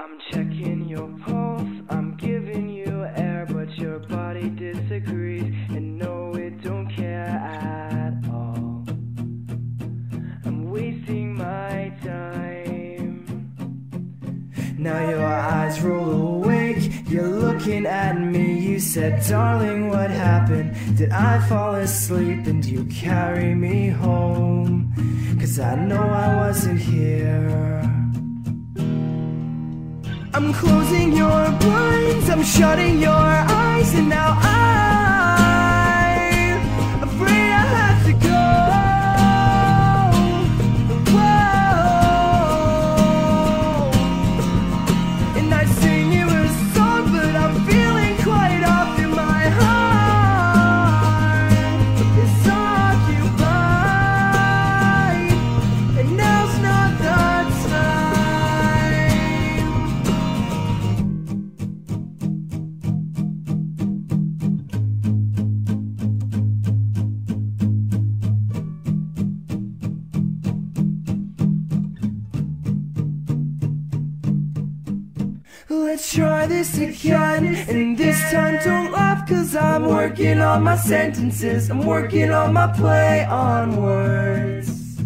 I'm checking your pulse, I'm giving you air, but your body disagrees, and no, it don't care at all. I'm wasting my time. Now your eyes roll awake, you're looking at me. You said, Darling, what happened? Did I fall asleep and you carry me home? Cause I know I wasn't here. I'm closing your blinds, I'm shutting your eyes, and now I'm Let's try this again. And this time don't laugh, cause I'm working on my sentences. I'm working on my play on words.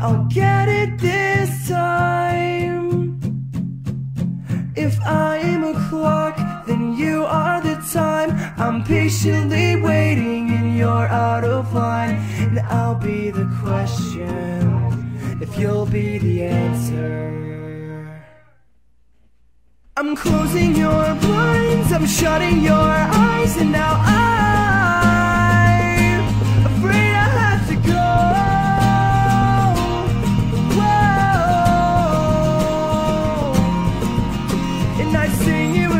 I'll get it this time. If I am a clock, then you are the time. I'm patiently waiting and you're out of line. And I'll be the question if you'll be the answer. I'm closing your blinds, I'm shutting your eyes, and now I'm afraid I have to go. Whoa. And I sing you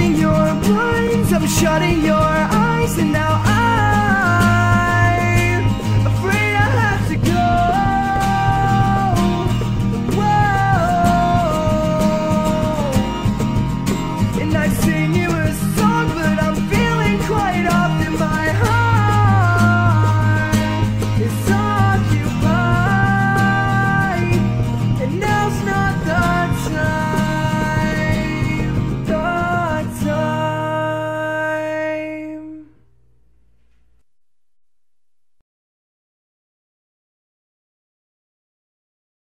closing your blinds, I'm shutting your eyes, and now I